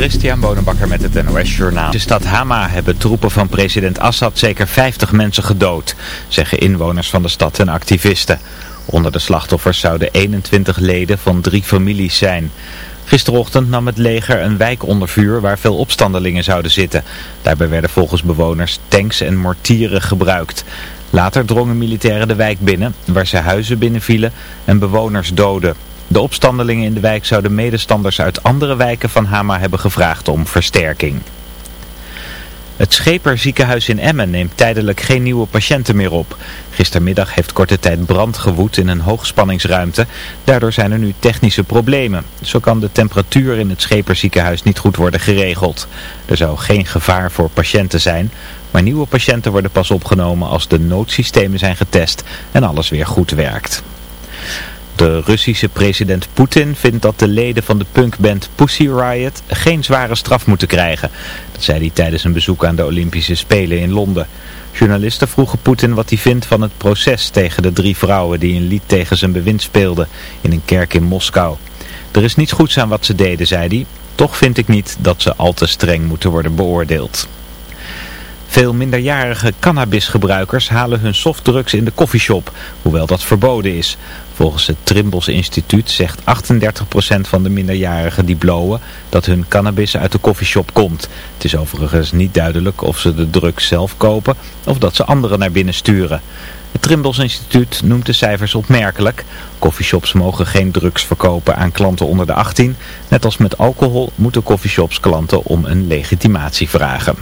Christian Bonenbakker met het NOS Journaal. De stad Hama hebben troepen van president Assad zeker 50 mensen gedood, zeggen inwoners van de stad en activisten. Onder de slachtoffers zouden 21 leden van drie families zijn. Gisterochtend nam het leger een wijk onder vuur waar veel opstandelingen zouden zitten. Daarbij werden volgens bewoners tanks en mortieren gebruikt. Later drongen militairen de wijk binnen, waar ze huizen binnenvielen en bewoners doden. De opstandelingen in de wijk zouden medestanders uit andere wijken van Hama hebben gevraagd om versterking. Het Scheper ziekenhuis in Emmen neemt tijdelijk geen nieuwe patiënten meer op. Gistermiddag heeft korte tijd brand gewoed in een hoogspanningsruimte. Daardoor zijn er nu technische problemen. Zo kan de temperatuur in het Scheper ziekenhuis niet goed worden geregeld. Er zou geen gevaar voor patiënten zijn. Maar nieuwe patiënten worden pas opgenomen als de noodsystemen zijn getest en alles weer goed werkt. De Russische president Poetin vindt dat de leden van de punkband Pussy Riot geen zware straf moeten krijgen. Dat zei hij tijdens een bezoek aan de Olympische Spelen in Londen. Journalisten vroegen Poetin wat hij vindt van het proces tegen de drie vrouwen die een lied tegen zijn bewind speelden in een kerk in Moskou. Er is niets goeds aan wat ze deden, zei hij. Toch vind ik niet dat ze al te streng moeten worden beoordeeld. Veel minderjarige cannabisgebruikers halen hun softdrugs in de koffieshop, hoewel dat verboden is. Volgens het Trimbos Instituut zegt 38% van de minderjarigen die blowen dat hun cannabis uit de koffieshop komt. Het is overigens niet duidelijk of ze de drugs zelf kopen of dat ze anderen naar binnen sturen. Het Trimbos Instituut noemt de cijfers opmerkelijk. Coffeeshops mogen geen drugs verkopen aan klanten onder de 18. Net als met alcohol moeten coffeeshops klanten om een legitimatie vragen.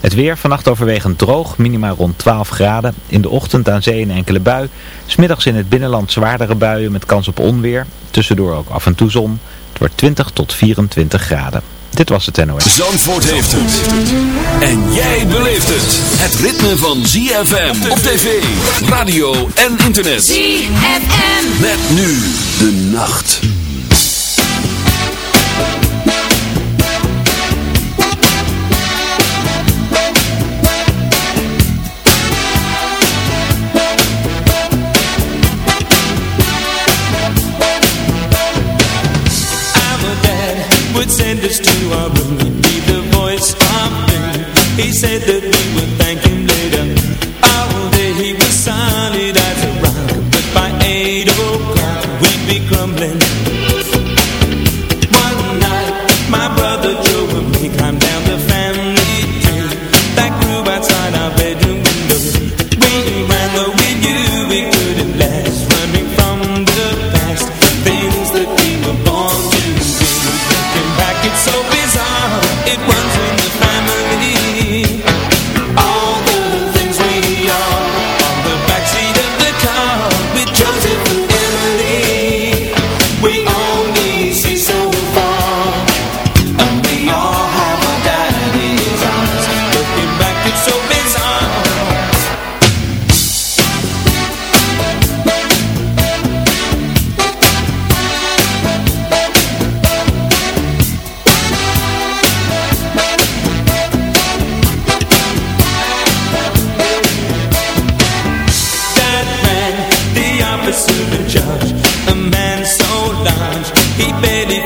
Het weer vannacht overwegend droog, minimaal rond 12 graden. In de ochtend aan zee een enkele bui. Smiddags in het binnenland zwaardere buien met kans op onweer. Tussendoor ook af en toe zon. Het wordt 20 tot 24 graden. Dit was het NOS. Zandvoort heeft het. En jij beleeft het. Het ritme van ZFM op tv, radio en internet. ZFM. Met nu de nacht. Said that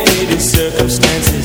complicated circumstances.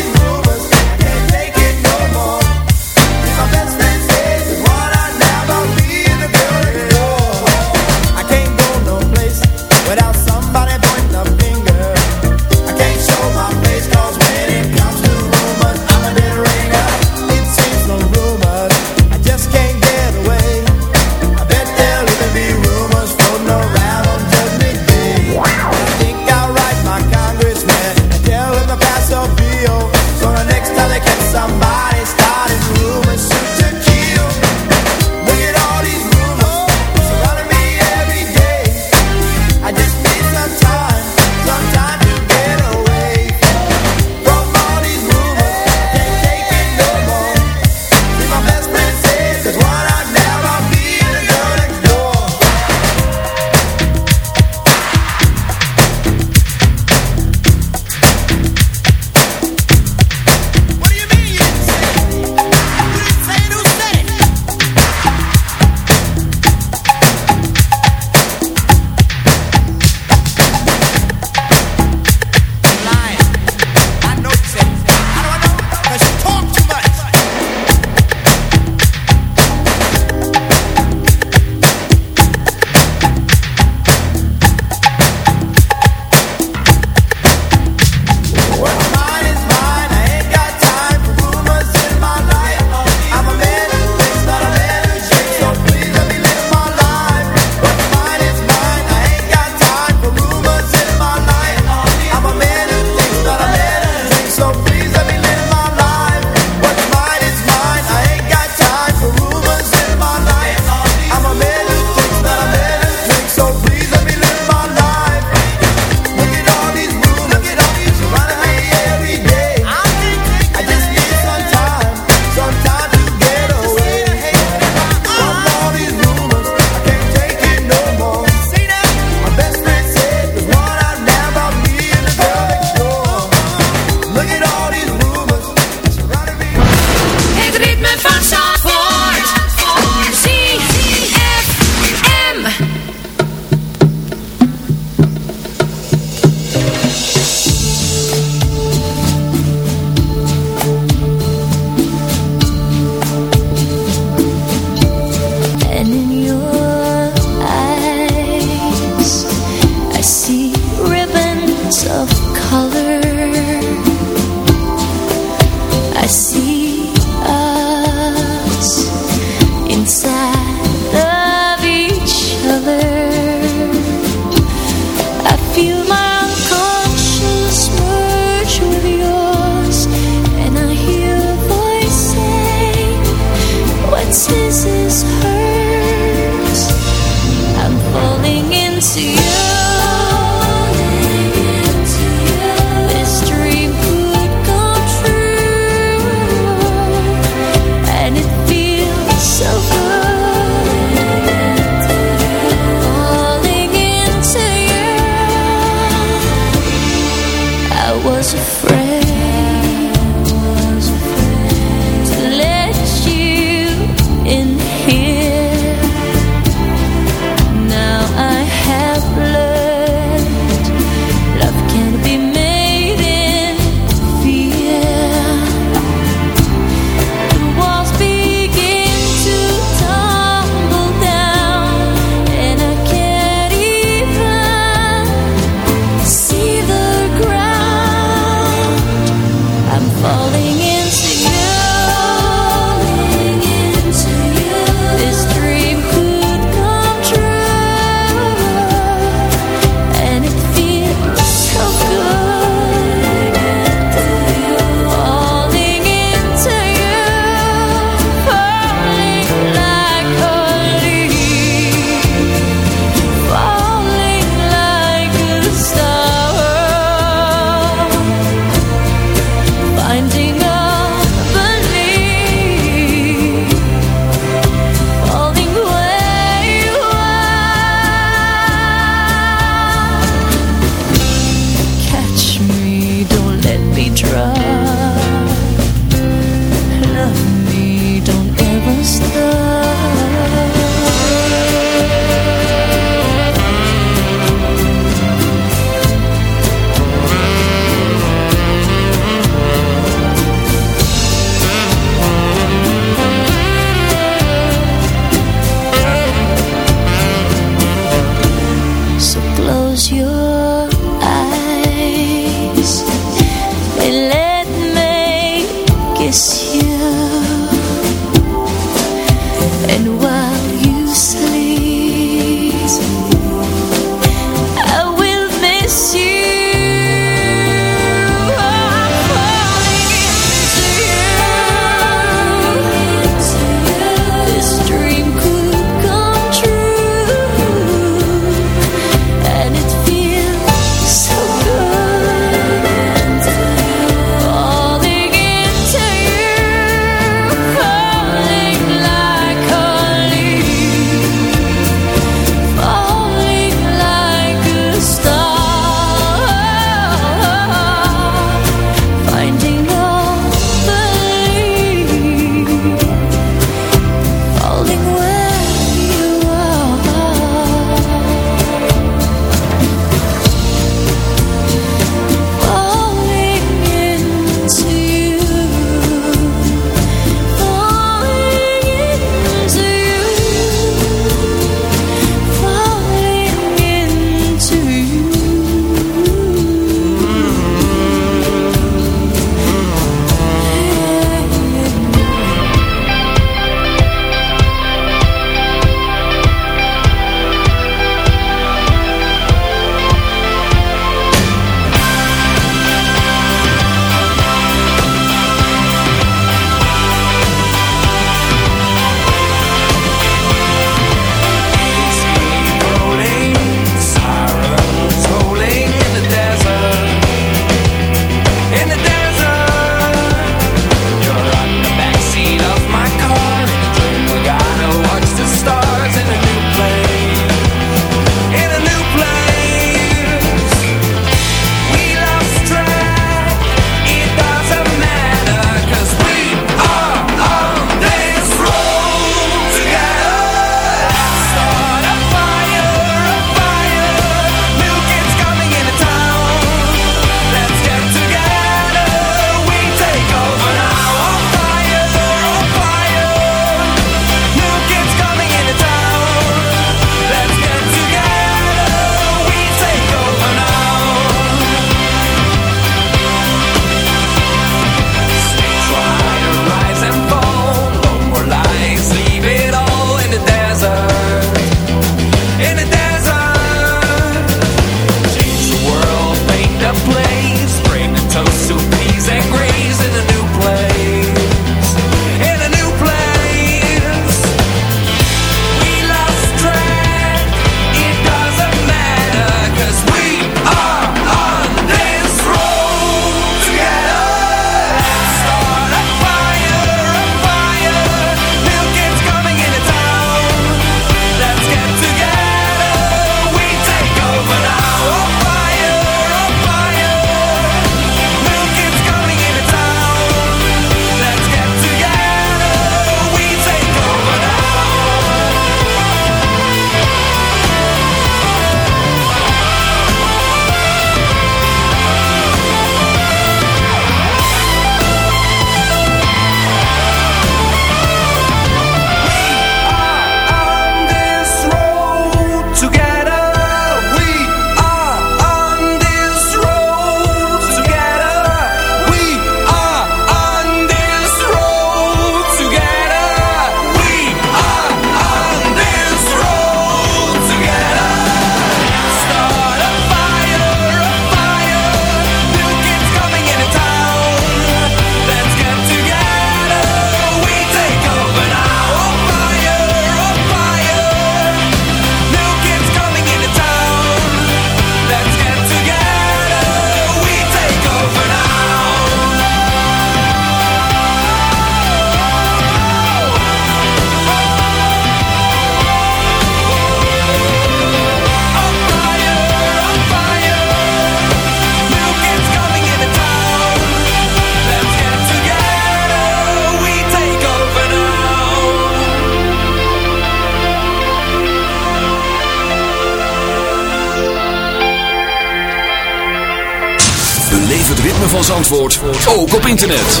Zandvoort, ook op internet.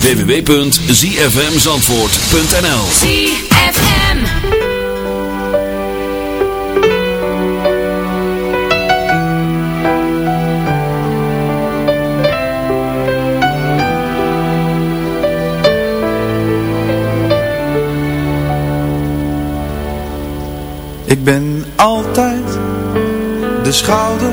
www.zfmzandvoort.nl ZFM Ik ben altijd de schouder,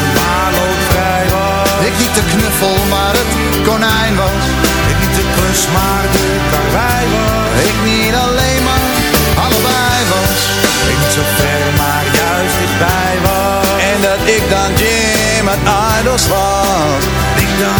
Ik niet de knuffel, maar het konijn was. Ik niet de klus, maar de karwei was. Ik niet alleen, maar allebei was. Ik niet zo ver, maar juist dichtbij was. En dat ik dan Jim uit Idols was. Ik dan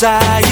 side.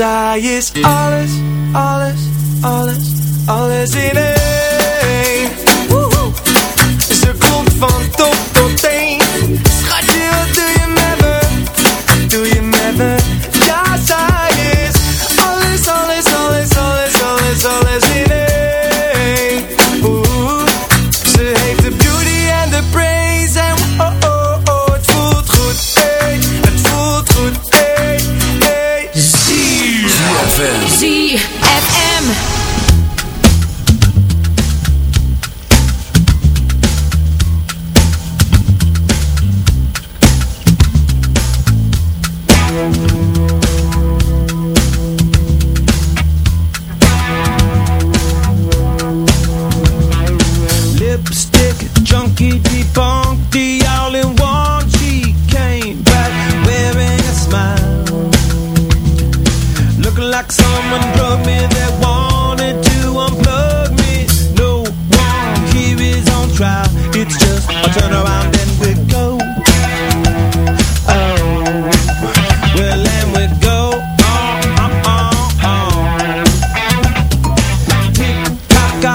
zij is alles, alles, alles, alles in it.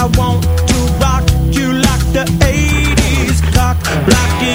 I want to rock you like the 80s clock, rocking.